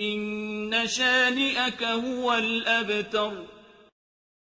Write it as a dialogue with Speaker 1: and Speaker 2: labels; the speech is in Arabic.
Speaker 1: إِنَّ شَانِئَكَ هُوَ الْأَبْتَرُ